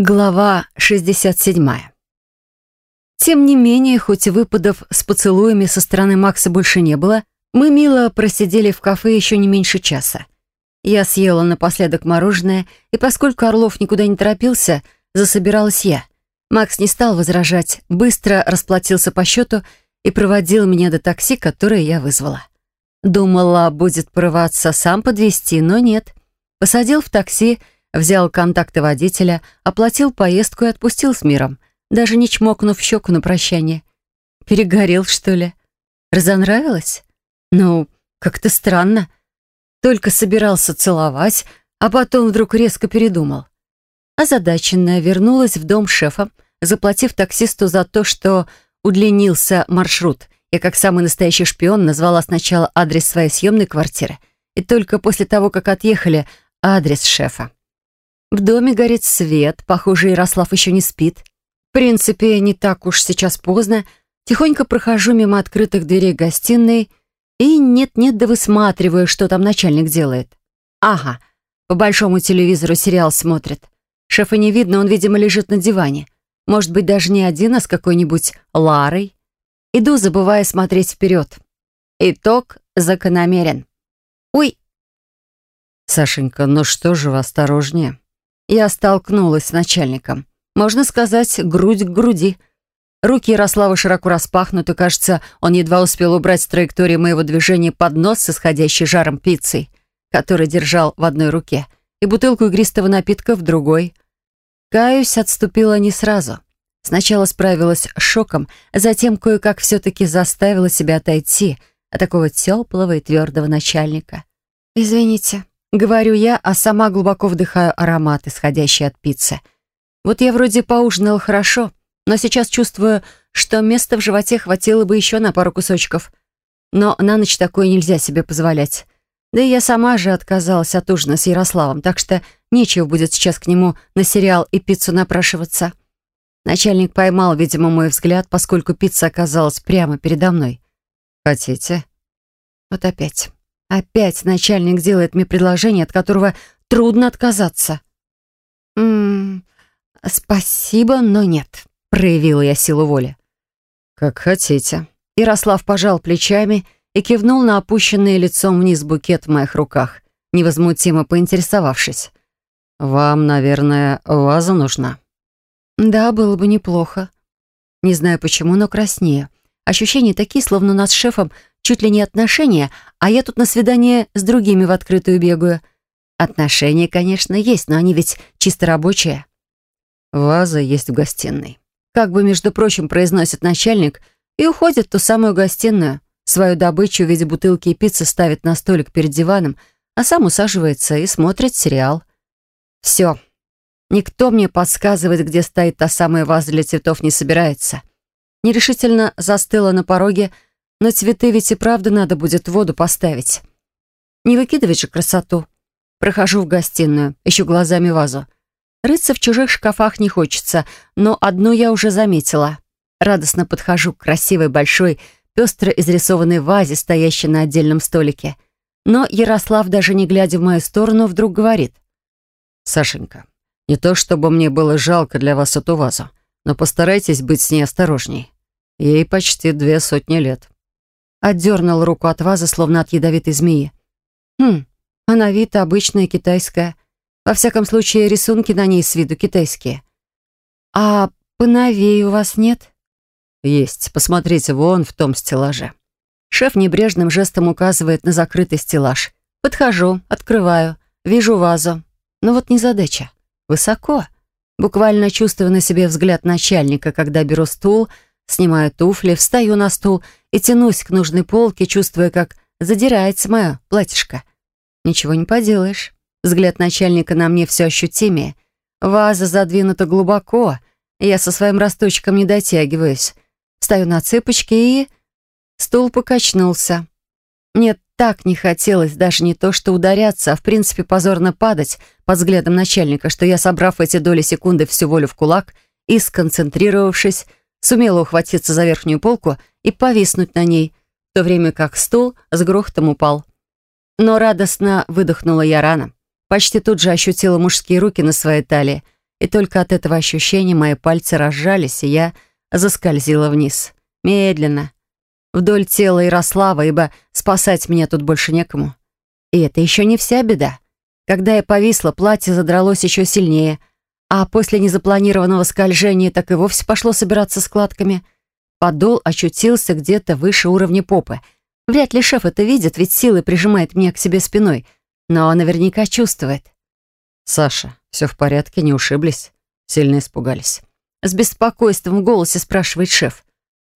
Глава 67. Тем не менее, хоть выпадов с поцелуями со стороны Макса больше не было, мы мило просидели в кафе еще не меньше часа. Я съела напоследок мороженое, и поскольку Орлов никуда не торопился, засобиралась я. Макс не стал возражать, быстро расплатился по счету и проводил меня до такси, которое я вызвала. Думала, будет порываться сам подвезти, но нет. Посадил в такси, Взял контакты водителя, оплатил поездку и отпустил с миром, даже не чмокнув щеку на прощание. Перегорел, что ли? Разонравилось? Ну, как-то странно. Только собирался целовать, а потом вдруг резко передумал. Озадаченная вернулась в дом шефа, заплатив таксисту за то, что удлинился маршрут. Я, как самый настоящий шпион, назвала сначала адрес своей съемной квартиры, и только после того, как отъехали, адрес шефа. В доме горит свет, похоже, Ярослав еще не спит. В принципе, не так уж сейчас поздно. Тихонько прохожу мимо открытых дверей гостиной и нет-нет да высматриваю, что там начальник делает. Ага, по большому телевизору сериал смотрит. Шефа не видно, он, видимо, лежит на диване. Может быть, даже не один, а с какой-нибудь Ларой. Иду, забывая смотреть вперед. Итог закономерен. Ой! Сашенька, ну что же вы осторожнее? Я столкнулась с начальником. Можно сказать, грудь к груди. Руки Ярослава широко распахнуты, кажется, он едва успел убрать с траектории моего движения поднос с исходящей жаром пиццей, который держал в одной руке, и бутылку игристого напитка в другой. Каюсь, отступила не сразу. Сначала справилась с шоком, затем кое-как все-таки заставила себя отойти от такого теплого и твердого начальника. «Извините», Говорю я, а сама глубоко вдыхаю аромат, исходящий от пиццы. Вот я вроде поужинала хорошо, но сейчас чувствую, что места в животе хватило бы еще на пару кусочков. Но на ночь такое нельзя себе позволять. Да и я сама же отказалась от ужина с Ярославом, так что нечего будет сейчас к нему на сериал и пиццу напрашиваться. Начальник поймал, видимо, мой взгляд, поскольку пицца оказалась прямо передо мной. «Хотите?» Вот опять. Опять начальник делает мне предложение, от которого трудно отказаться. «М -м, спасибо, но нет», — проявила я силу воли. «Как хотите». Ярослав пожал плечами и кивнул на опущенный лицом вниз букет в моих руках, невозмутимо поинтересовавшись. «Вам, наверное, ваза нужна?» «Да, было бы неплохо. Не знаю почему, но краснею. Ощущения такие, словно нас с шефом чуть ли не отношения, а я тут на свидание с другими в открытую бегаю. Отношения, конечно, есть, но они ведь чисто рабочие. Ваза есть в гостиной. Как бы, между прочим, произносит начальник и уходит в ту самую гостиную. Свою добычу в виде бутылки и пиццы ставит на столик перед диваном, а сам усаживается и смотрит сериал. Все. Никто мне подсказывает, где стоит та самая ваза для цветов, не собирается. Нерешительно застыла на пороге, но цветы ведь и правда надо будет в воду поставить. Не выкидывать же красоту. Прохожу в гостиную, ищу глазами вазу. Рыться в чужих шкафах не хочется, но одну я уже заметила. Радостно подхожу к красивой большой, пестро изрисованной вазе, стоящей на отдельном столике. Но Ярослав, даже не глядя в мою сторону, вдруг говорит. «Сашенька, не то чтобы мне было жалко для вас эту вазу, но постарайтесь быть с ней осторожней. Ей почти две сотни лет». Отдернул руку от вазы, словно от ядовитой змеи. Хм, а на вид обычная китайская. Во всяком случае, рисунки на ней с виду китайские. А поновей у вас нет? Есть. Посмотрите, вон в том стеллаже. Шеф небрежным жестом указывает на закрытый стеллаж. Подхожу, открываю, вижу вазу. Но вот незадача. Высоко. Буквально чувствую на себе взгляд начальника, когда беру стул — Снимаю туфли, встаю на стул и тянусь к нужной полке, чувствуя, как задирается мое платьишко. Ничего не поделаешь. Взгляд начальника на мне все ощутимее. Ваза задвинута глубоко, я со своим росточком не дотягиваюсь. Встаю на цыпочки и... Стул покачнулся. Мне так не хотелось даже не то что ударяться, а в принципе позорно падать под взглядом начальника, что я, собрав эти доли секунды всю волю в кулак и сконцентрировавшись, сумела ухватиться за верхнюю полку и повиснуть на ней, в то время как стул с грохотом упал. Но радостно выдохнула я рано. Почти тут же ощутила мужские руки на своей талии И только от этого ощущения мои пальцы разжались, и я заскользила вниз. Медленно. Вдоль тела Ярослава, ибо спасать меня тут больше некому. И это еще не вся беда. Когда я повисла, платье задралось еще сильнее, а после незапланированного скольжения так и вовсе пошло собираться складками. Подол очутился где-то выше уровня попы. Вряд ли шеф это видит, ведь силой прижимает меня к себе спиной, но наверняка чувствует. «Саша, все в порядке, не ушиблись?» Сильно испугались. С беспокойством в голосе спрашивает шеф.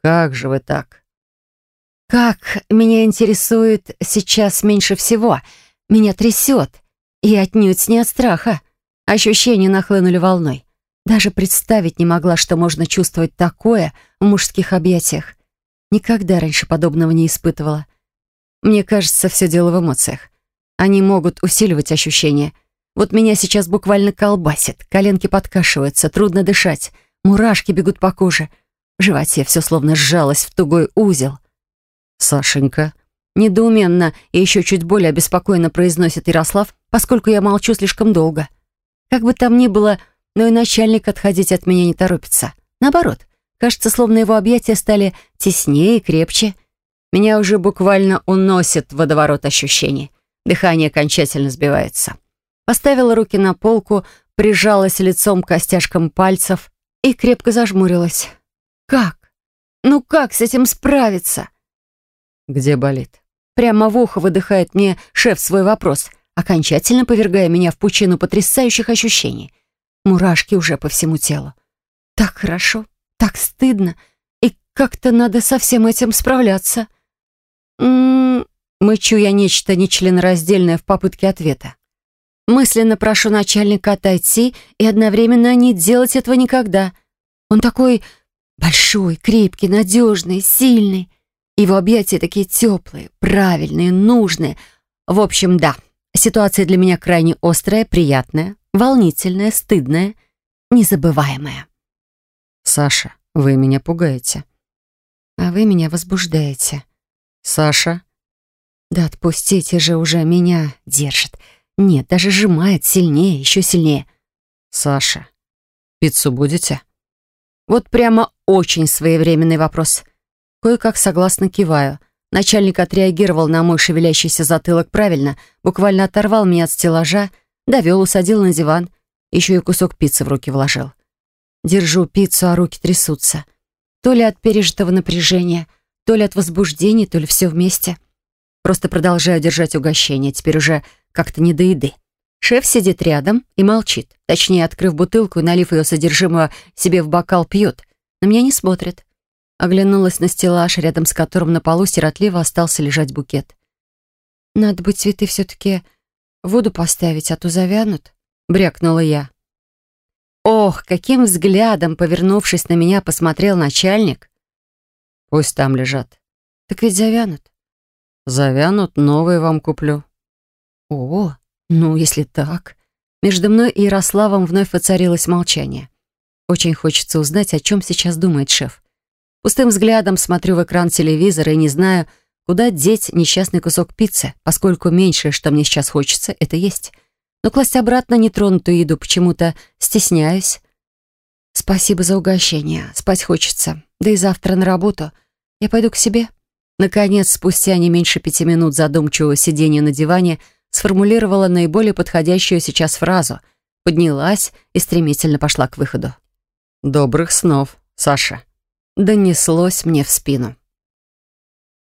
«Как же вы так?» «Как меня интересует сейчас меньше всего. Меня трясет. И отнюдь не от страха. Ощущения нахлынули волной. Даже представить не могла, что можно чувствовать такое в мужских объятиях. Никогда раньше подобного не испытывала. Мне кажется, все дело в эмоциях. Они могут усиливать ощущения. Вот меня сейчас буквально колбасит, коленки подкашиваются, трудно дышать, мурашки бегут по коже. В животе все словно сжалось в тугой узел. «Сашенька», недоуменно и еще чуть более обеспокоенно произносит Ярослав, поскольку я молчу слишком долго. Как бы там ни было, но и начальник отходить от меня не торопится. Наоборот, кажется, словно его объятия стали теснее и крепче. Меня уже буквально уносит в водоворот ощущений. Дыхание окончательно сбивается. Поставила руки на полку, прижалась лицом к костяшкам пальцев и крепко зажмурилась. Как? Ну как с этим справиться? Где болит? Прямо в ухо выдыхает мне шеф свой вопрос, окончательно повергая меня в пучину потрясающих ощущений. Мурашки уже по всему телу. Так хорошо, так стыдно, и как-то надо со всем этим справляться. М-м, мычу я нечто нечленораздельное в попытке ответа. Мысленно прошу начальника отойти и одновременно не делать этого никогда. Он такой большой, крепкий, надежный, сильный. Его объятия такие теплые, правильные, нужные. В общем, да, ситуация для меня крайне острая, приятная, волнительная, стыдная, незабываемая. «Саша, вы меня пугаете». «А вы меня возбуждаете». «Саша?» «Да отпустите же уже, меня держит. Нет, даже сжимает сильнее, еще сильнее». «Саша, пиццу будете?» Вот прямо очень своевременный вопрос. Кое-как согласно киваю. Начальник отреагировал на мой шевелящийся затылок правильно, буквально оторвал меня от стеллажа, довел, усадил на диван, еще и кусок пиццы в руки вложил. Держу пиццу, а руки трясутся. То ли от пережитого напряжения, то ли от возбуждения, то ли все вместе. Просто продолжаю держать угощение, теперь уже как-то не до еды. Шеф сидит рядом и молчит. Точнее, открыв бутылку и налив ее содержимое себе в бокал, пьет. На меня не смотрит. Оглянулась на стеллаж, рядом с которым на полу сиротливо остался лежать букет. «Надо бы цветы все-таки воду поставить, а то завянут», — брякнула я. Ох, каким взглядом, повернувшись на меня, посмотрел начальник. «Пусть там лежат». «Так ведь завянут». «Завянут, новые вам куплю». «О, ну, если так...» Между мной и Ярославом вновь воцарилось молчание. Очень хочется узнать, о чем сейчас думает шеф. Пустым взглядом смотрю в экран телевизора и не знаю, куда деть несчастный кусок пиццы, поскольку меньшее, что мне сейчас хочется, это есть. Но класть обратно нетронутую еду почему-то стесняюсь. Спасибо за угощение. Спать хочется. Да и завтра на работу. Я пойду к себе. Наконец, спустя не меньше пяти минут задумчивого сидения на диване, сформулировала наиболее подходящую сейчас фразу, поднялась и стремительно пошла к выходу. «Добрых снов, Саша». Донеслось мне в спину.